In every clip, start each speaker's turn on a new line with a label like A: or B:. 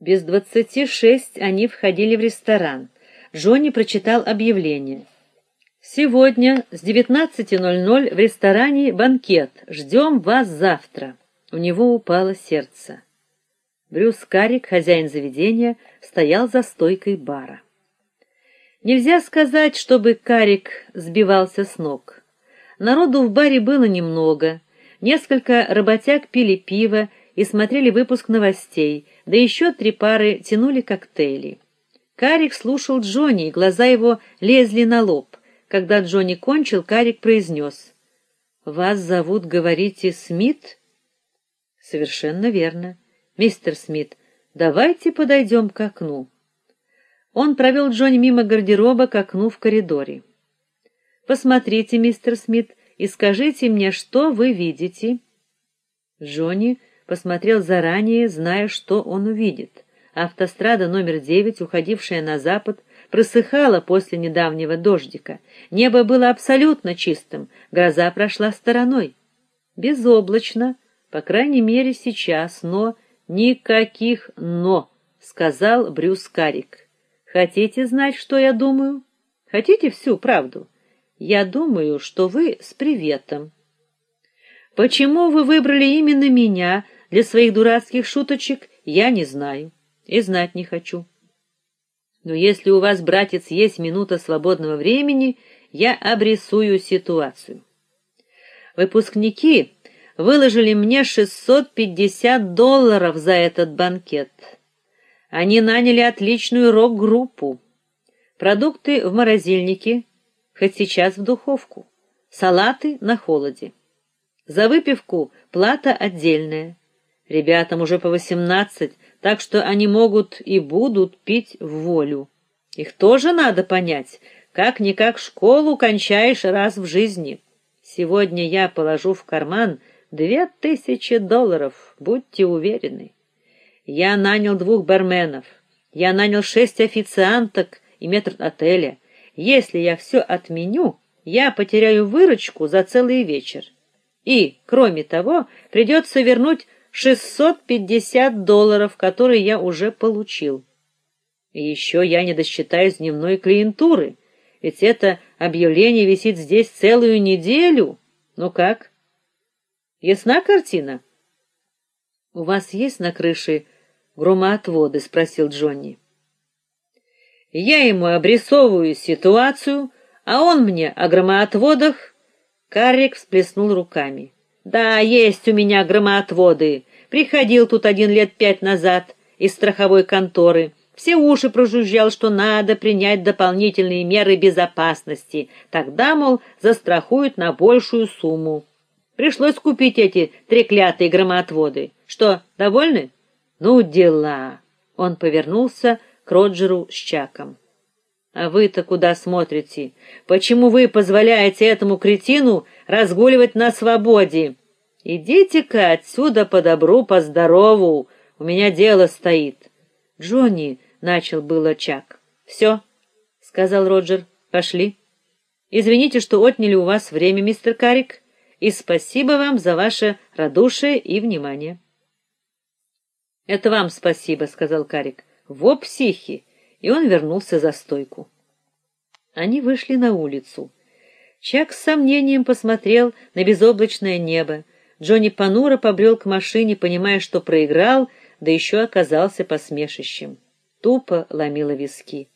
A: Без двадцати шесть они входили в ресторан. Джонни прочитал объявление. Сегодня с 19:00 в ресторане банкет. Ждем вас завтра. У него упало сердце. Брюс Карик, хозяин заведения, стоял за стойкой бара. Нельзя сказать, чтобы Карик сбивался с ног. Народу в баре было немного. Несколько работяг пили пиво и смотрели выпуск новостей, да еще три пары тянули коктейли. Карик слушал Джонни, и глаза его лезли на лоб. Когда Джонни кончил, Карик произнес. «Вас зовут, говорите, Смит?» «Совершенно верно. Мистер Смит, давайте подойдем к окну». Он провел Джонни мимо гардероба к окну в коридоре. «Посмотрите, мистер Смит, и скажите мне, что вы видите?» Джонни посмотрел заранее, зная, что он увидит. Автострада номер девять, уходившая на запад, просыхала после недавнего дождика. Небо было абсолютно чистым, гроза прошла стороной. Безоблачно, по крайней мере, сейчас, но никаких но, сказал Брюс Карик. Хотите знать, что я думаю? Хотите всю правду? Я думаю, что вы с приветом. Почему вы выбрали именно меня для своих дурацких шуточек, я не знаю и знать не хочу. Но если у вас, братец, есть минута свободного времени, я обрисую ситуацию. Выпускники выложили мне 650 долларов за этот банкет. Они наняли отличную рок-группу. Продукты в морозильнике, хоть сейчас в духовку. Салаты на холоде. За выпивку плата отдельная. Ребятам уже по восемнадцать, так что они могут и будут пить в волю. Их тоже надо понять, как никак школу кончаешь раз в жизни. Сегодня я положу в карман две тысячи долларов, будьте уверены. Я нанял двух барменов, я нанял шесть официанток и метр отеля. Если я все отменю, я потеряю выручку за целый вечер. И, кроме того, придется вернуть 650 долларов, которые я уже получил. И еще я не досчитаюсь дневной клиентуры, ведь это объявление висит здесь целую неделю. Ну как? Ясна картина? У вас есть на крыше громоотводы, спросил Джонни. Я ему обрисовываю ситуацию, а он мне о громоотводах. Каррик всплеснул руками. Да, есть у меня громоотводы. Приходил тут один лет пять назад из страховой конторы. Все уши прожужжал, что надо принять дополнительные меры безопасности. Тогда, мол, застрахуют на большую сумму. Пришлось купить эти треклятые громоотводы. Что, довольны? Ну, дела. Он повернулся к Роджеру с Чаком. А вы-то куда смотрите? Почему вы позволяете этому кретину разгуливать на свободе? Идите-ка отсюда по добру, по здорову. У меня дело стоит. Джонни начал было Чак. «Все», — сказал Роджер. Пошли. Извините, что отняли у вас время, мистер Карик, и спасибо вам за ваше радушие и внимание. Это вам спасибо, сказал Карик. Во психи. И он вернулся за стойку. Они вышли на улицу. Чак с сомнением посмотрел на безоблачное небо. Джонни понуро побрел к машине, понимая, что проиграл, да еще оказался посмешищем. Тупо ломило виски.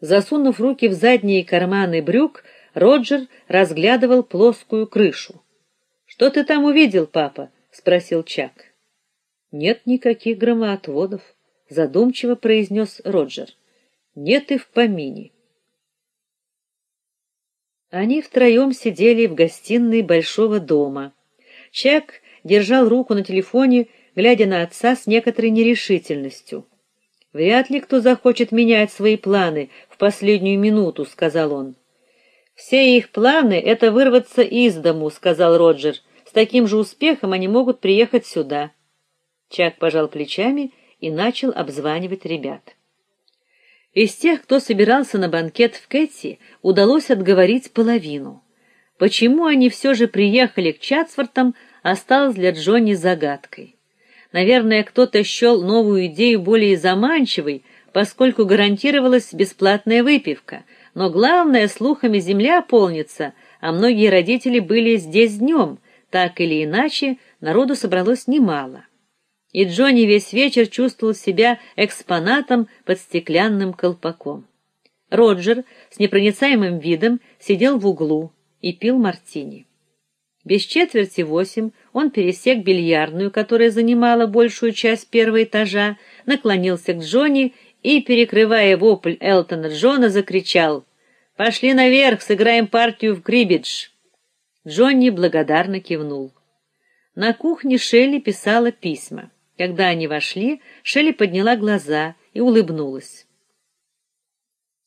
A: Засунув руки в задние карманы брюк, Роджер разглядывал плоскую крышу. "Что ты там увидел, папа?" спросил Чак. "Нет никаких громоотводов", задумчиво произнес Роджер. "Нет и в помине". Они втроем сидели в гостиной большого дома. Чак держал руку на телефоне, глядя на отца с некоторой нерешительностью. Вряд ли кто захочет менять свои планы в последнюю минуту, сказал он. Все их планы это вырваться из дому, сказал Роджер. С таким же успехом они могут приехать сюда. Чак пожал плечами и начал обзванивать ребят. Из тех, кто собирался на банкет в Кэтти, удалось отговорить половину. Почему они все же приехали к Чатсвортам, осталось для Джонни загадкой. Наверное, кто-то счел новую идею более заманчивой, поскольку гарантировалась бесплатная выпивка. Но главное, слухами земля полнится, а многие родители были здесь днем. Так или иначе, народу собралось немало. И Джонни весь вечер чувствовал себя экспонатом под стеклянным колпаком. Роджер с непроницаемым видом сидел в углу и пил мартини. Без четверти восемь он пересек бильярдную, которая занимала большую часть первого этажа, наклонился к Джонни и, перекрывая вопль Элтона Джона, закричал: "Пошли наверх, сыграем партию в крибидж". Джонни благодарно кивнул. На кухне Шелли писала письма. Когда они вошли, Шелли подняла глаза и улыбнулась.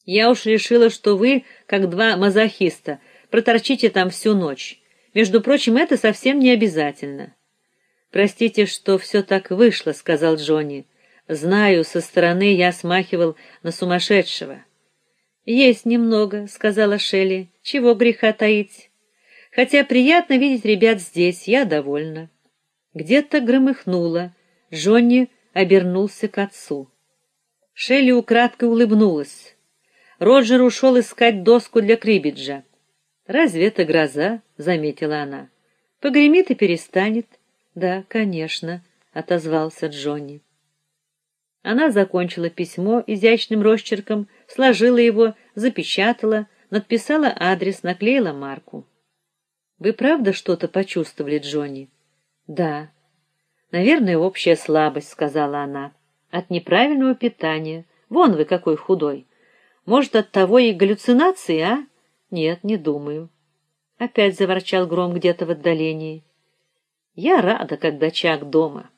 A: Я уж решила, что вы, как два мазохиста, проторчите там всю ночь. Между прочим, это совсем не обязательно. Простите, что все так вышло, сказал Джонни. Знаю, со стороны я смахивал на сумасшедшего. Есть немного, сказала Шелли. Чего греха таить? Хотя приятно видеть ребят здесь, я довольна. Где-то громыхнуло. Джонни обернулся к отцу. Шелли украдкой улыбнулась. Роджер ушел искать доску для крибиджа. Разве это гроза, заметила она. Погремит и перестанет. Да, конечно, отозвался Джонни. Она закончила письмо изящным росчерком, сложила его, запечатала, надписала адрес, наклеила марку. Вы правда что-то почувствовали, Джонни? Да. Наверное, общая слабость, сказала она. От неправильного питания. Вон вы какой худой. Может, от того и галлюцинации, а? Нет, не думаю. Опять заворчал гром где-то в отдалении. Я рада, когда Чак дома.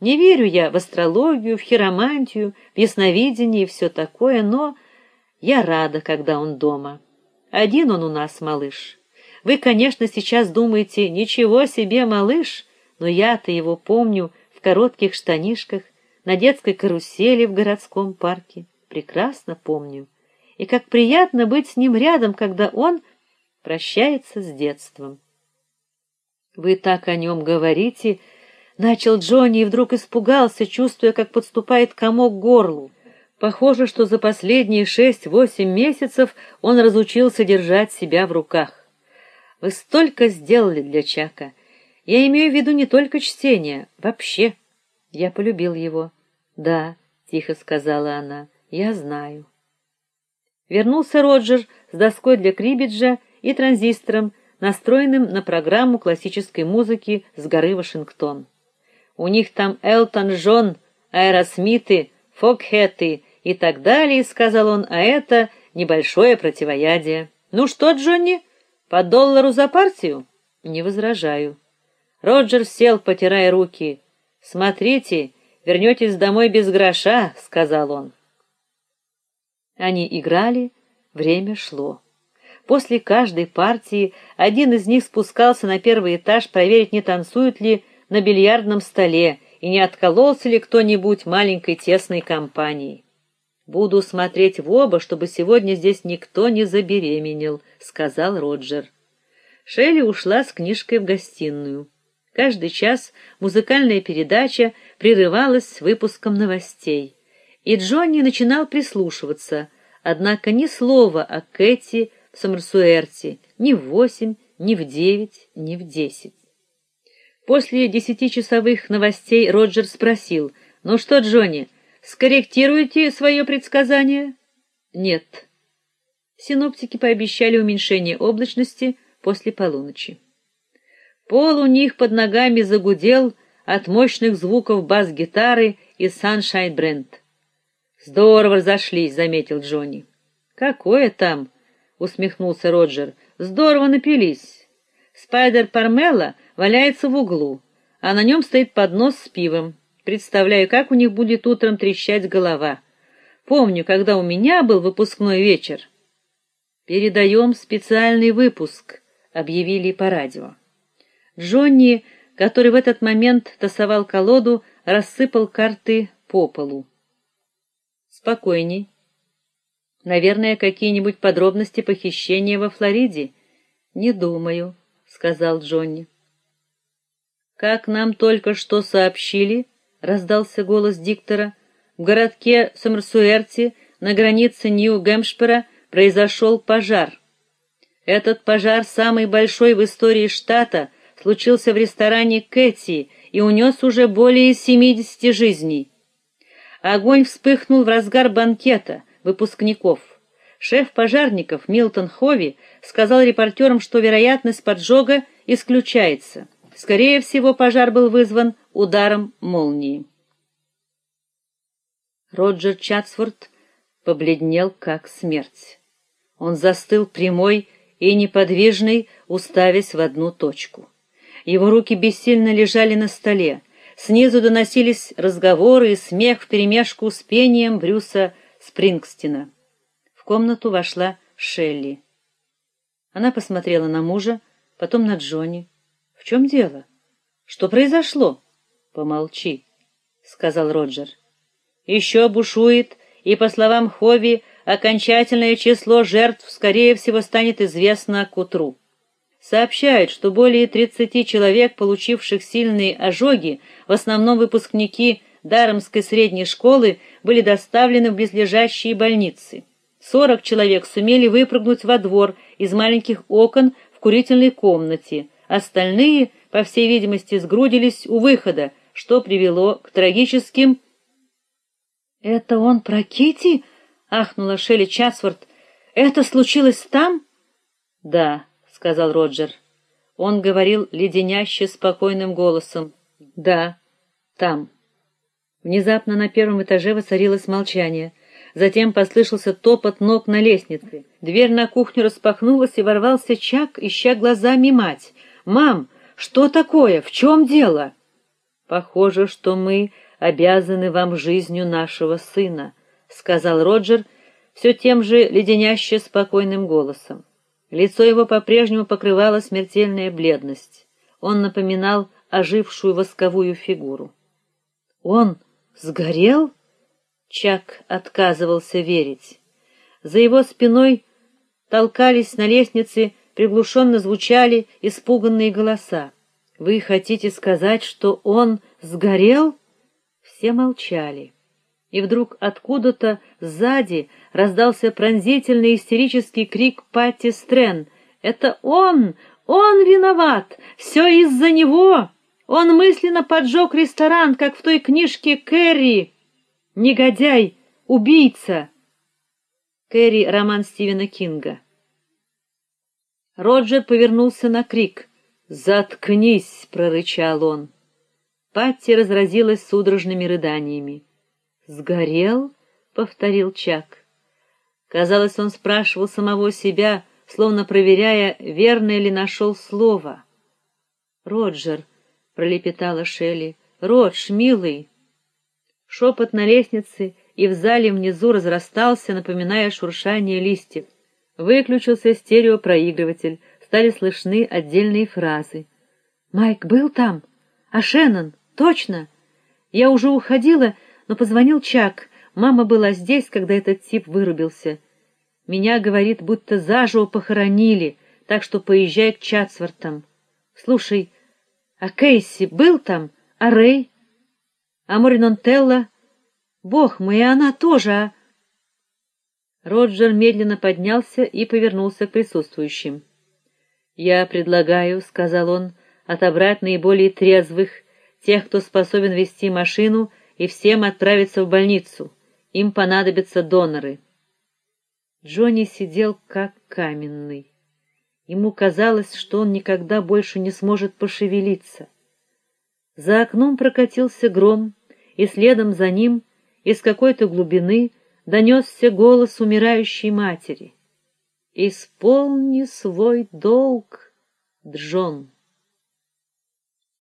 A: Не верю я в астрологию, в хиромантию, в ясновидение и все такое, но я рада, когда он дома. Один он у нас, малыш. Вы, конечно, сейчас думаете: "Ничего себе, малыш", но я-то его помню в коротких штанишках на детской карусели в городском парке. Прекрасно помню и как приятно быть с ним рядом, когда он прощается с детством. Вы так о нем говорите, начал Джонни и вдруг испугался, чувствуя, как подступает комок к горлу. Похоже, что за последние шесть-восемь месяцев он разучился держать себя в руках. Вы столько сделали для Чака. Я имею в виду не только чтение, вообще. Я полюбил его. Да, тихо сказала она. Я знаю. Вернулся Роджер с доской для крибиджа и транзистором, настроенным на программу классической музыки с горы Вашингтон. У них там Элтон Джон, Аэросмиты, Фокхеты и так далее, сказал он, а это небольшое противоядие. Ну что, Джонни, по доллару за партию? Не возражаю. Роджер сел, потирая руки. Смотрите, вернетесь домой без гроша, сказал он. Они играли, время шло. После каждой партии один из них спускался на первый этаж проверить, не танцуют ли на бильярдном столе и не откололся ли кто-нибудь маленькой тесной компанией. Буду смотреть в оба, чтобы сегодня здесь никто не забеременел, сказал Роджер. Шелли ушла с книжкой в гостиную. Каждый час музыкальная передача прерывалась выпуском новостей и Джонни начинал прислушиваться, однако ни слова о Кэти в Сомерсуэрте, ни в восемь, ни в девять, ни в десять. После десятичасовых новостей Роджер спросил: "Ну что, Джонни, скорректируете свое предсказание?" "Нет". Синоптики пообещали уменьшение облачности после полуночи. Пол у них под ногами загудел от мощных звуков бас-гитары и Sunshine Brand. Здорово разошлись, заметил Джонни. Какое там? усмехнулся Роджер. Здорово напились. Спайдер Пармела валяется в углу, а на нем стоит поднос с пивом. Представляю, как у них будет утром трещать голова. Помню, когда у меня был выпускной вечер. Передаем специальный выпуск, объявили по радио. Джонни, который в этот момент тасовал колоду, рассыпал карты по полу. Спокойней. Наверное, какие-нибудь подробности похищения во Флориде? Не думаю, сказал Джонни. Как нам только что сообщили, раздался голос диктора. В городке Сомерсуэрти на границе Нью-Гэмпшира произошел пожар. Этот пожар, самый большой в истории штата, случился в ресторане Кэти и унес уже более 70 жизней. Огонь вспыхнул в разгар банкета выпускников. Шеф пожарников Милтон Хови сказал репортерам, что вероятность поджога исключается. Скорее всего, пожар был вызван ударом молнии. Роджер Чатсворт побледнел как смерть. Он застыл прямой и неподвижный, уставясь в одну точку. Его руки бессильно лежали на столе. Снизу доносились разговоры и смех вперемешку с пением Брюса Спрингстина. В комнату вошла Шелли. Она посмотрела на мужа, потом на Джонни. В чем дело? Что произошло? Помолчи, сказал Роджер. Еще бушует, и по словам Хови, окончательное число жертв скорее всего станет известно к утру. Сообщают, что более 30 человек, получивших сильные ожоги, в основном выпускники Даромской средней школы, были доставлены в близлежащие больницы. 40 человек сумели выпрыгнуть во двор из маленьких окон в курительной комнате, Остальные, по всей видимости, сгрудились у выхода, что привело к трагическим Это он про Кити? ахнула Шелли Часворт. Это случилось там? Да, сказал Роджер. Он говорил леденяще спокойным голосом. Да, там. Внезапно на первом этаже воцарилось молчание. Затем послышался топот ног на лестнице. Дверь на кухню распахнулась, и ворвался Чак, ища глазами мать. Мам, что такое? В чем дело? Похоже, что мы обязаны вам жизнью нашего сына, сказал Роджер все тем же леденяще спокойным голосом. Лицо его по-прежнему покрывала смертельная бледность. Он напоминал ожившую восковую фигуру. Он сгорел? Чак отказывался верить. За его спиной толкались на лестнице приглушенно звучали испуганные голоса. Вы хотите сказать, что он сгорел? Все молчали. И вдруг откуда-то сзади раздался пронзительный истерический крик Патти Стрен. Это он, он виноват. все из-за него. Он мысленно поджег ресторан, как в той книжке Кэрри. Негодяй, убийца. Кэрри роман Стивена Кинга. Роджер повернулся на крик. "Заткнись", прорычал он. Патти разразилась судорожными рыданиями. "Сгорел?" повторил Чак. Казалось, он спрашивал самого себя, словно проверяя, верное ли нашел слово. "Роджер", пролепетала Шелли. "Родж, милый". Шепот на лестнице и в зале внизу разрастался, напоминая шуршание листьев. Выключился стереопроигрыватель, стали слышны отдельные фразы. Майк был там? А Шеннон? Точно. Я уже уходила, но позвонил Чак. Мама была здесь, когда этот тип вырубился. Меня, говорит, будто заживо похоронили, так что поезжай к Чатсвортам. Слушай, а Кейси был там? А Рэй? А Моринонтелла? Бог мой, и она тоже, а... Роджер медленно поднялся и повернулся к присутствующим. "Я предлагаю", сказал он, "отобрать наиболее трезвых, тех, кто способен вести машину, и всем отправиться в больницу. Им понадобятся доноры". Джонни сидел как каменный. Ему казалось, что он никогда больше не сможет пошевелиться. За окном прокатился гром, и следом за ним из какой-то глубины донесся голос умирающей матери. Исполни свой долг, Джон.